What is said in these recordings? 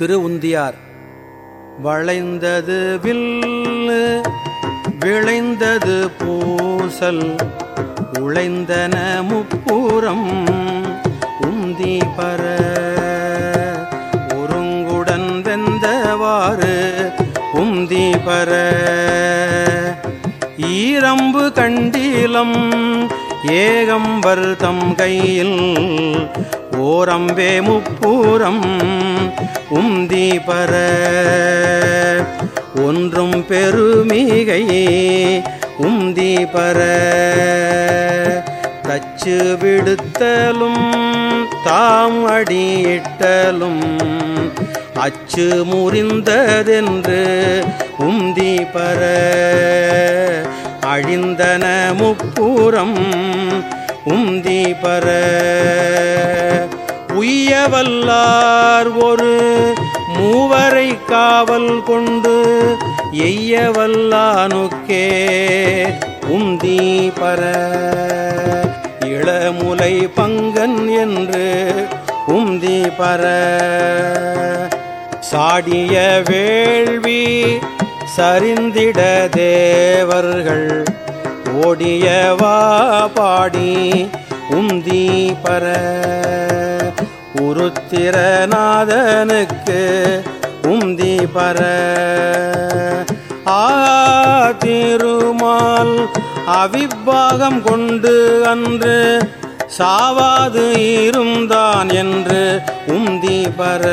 திரு Undiyar வளைந்தது will விளைந்தது பூசல் உழைந்தன முப்புறம் உந்தி பர. ஒருங்குடன் வெந்தவாறு உந்தி பர. ஈரம்பு கண்டிலம் ஏகம்பர் தம் கையில் ஓரம்பே முப்பூரம் உந்தி பர. ஒன்றும் பெருமிகை உந்தி பர. தச்சு விடுத்தலும் தாம் அடியிட்டலும் அச்சு முறிந்ததென்று உந்தி பர. அழிந்தன முப்பூரம் உந்தி பர. உய்யவல்லார் ஒரு மூவரை காவல் கொண்டு எய்யவல்லானுக்கே உந்தி பர. இளமுலை பங்கன் என்று உந்தி பர. சாடிய வேள்வி சரிந்திட தேவர்கள் ஓடியவா பாடி உந்தி பர. உருத்திரநாதனுக்கு உந்தி பர. ஆ திருமால் அவிப்பாகம் கொண்டு அன்று சாவாது இருந்தான் என்று உந்தி பர.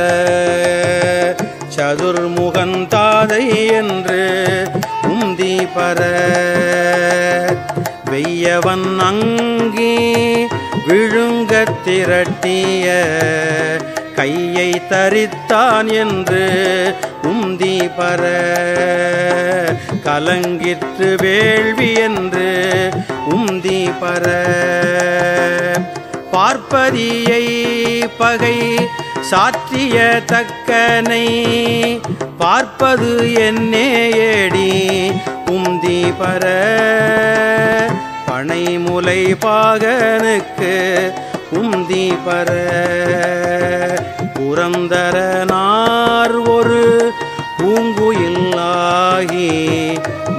சதுர்முகன் தாதை என்று உந்தி பர. வெய்யவன் அங்கி விழுங்க திரட்டிய கையை தரித்தான் என்று உந்தி பர. கலங்கிற்று வேள்வி என்று உந்தி பர. பார்ப்பதியை பகை சாற்றிய தக்கனை பார்ப்பது என்னே ஏடி உந்தி பர பனைமுலை பாகனுக்கு உந்தி பர. புரந்தரனார் ஒரு பூங்குயில்லாகி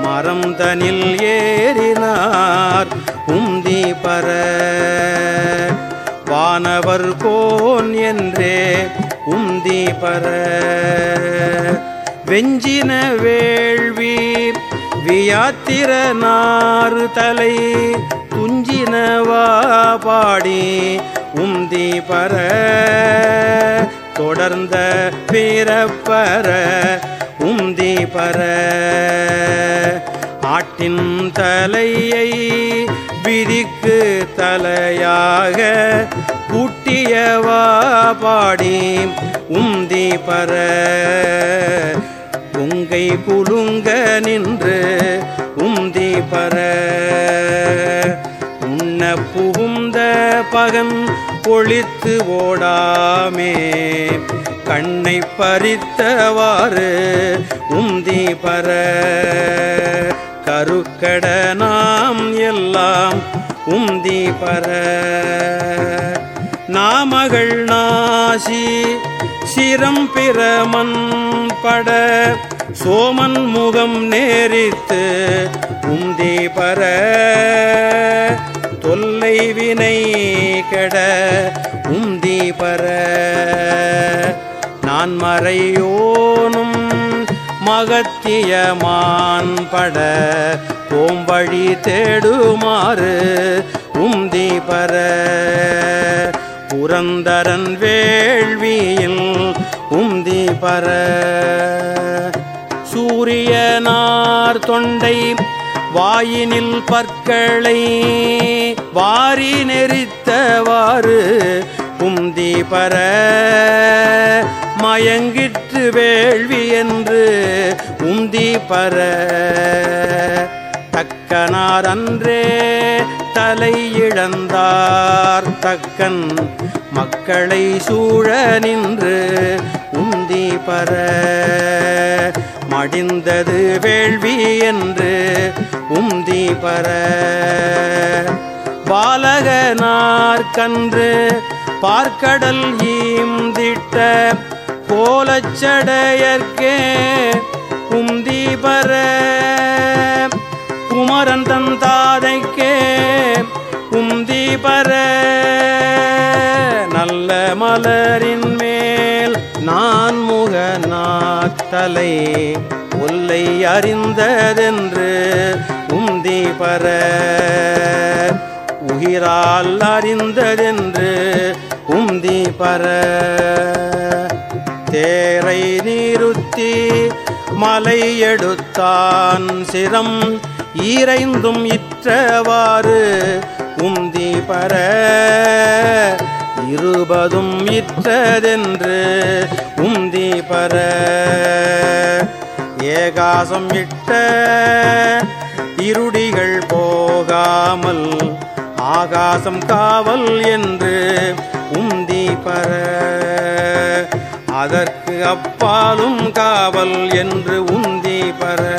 மரம் தனில் ஏறினார் உந்தி பர. வானவர் கோன் என்றே உந்தி பர. வெஞ்சின வேள்வி வியாத்திர நாறு தலை துஞ்சினவா பாடி உந்தி பர. தொடர்ந்த பிறப்பற உந்தி பர. ஆட்டின் தலையை விதிக்கு தலையாக கூட்டியவா பாடி உந்தி பர உங்கை குலுங்க நின்று உந்தி பர உண்ண புகுந்த பகன் பொழித்து ஓடாமே. கண்ணை பறித்தவாறு உந்தி பர கருக்கட நாம் எல்லாம் உந்தி பர நாமகள் நாசி சிரம்பிரமன் பட சோமன் முகம் நேரித்து உந்தி பர தொல்லை வினை கெட உந்தி பர. நான் மறையோனும் மகத்தியமான் பட கோம்பழி தேடுமாறு உந்தி பர. புரந்தரன் வேள்வியில் உந்தி பர. சூரியனார் தொண்டை வாயினில் பற்களை வாரி நெறித்தவாறு உந்தி பர. மயங்கிற்று வேள்வி என்று உந்தி பர. தக்கனார் அன்றே தலை இழந்தார் தக்கன். மக்களை சூழ நின்று உந்தி பர மடிந்தது வேள்வி என்று உந்தி பர. பாலகனார் கன்று பார்க்கடல் ஈந்திட்ட கோல உந்தி பர. குமரன் தாதைக்கே உந்தி பர நல்ல மலரின் மேல் நான் முகநாத்தலை ஒல்லை அறிந்ததென்று உந்தி பர உயிரால் அறிந்ததென்று உந்தி பர தேரை நீருத்தி மலை எடுத்தான் சிரம் ஈரைந்தும் இற்றவாறு உந்தி பர இருபதும் இற்றதென்று உந்தி பர. ஏகாசம் இட்ட இருடிகள் போகாமல் ஆகாசம் காவல் என்று உந்தி பர. அதற்கு அப்பாலும் காவல் என்று உந்தி பர.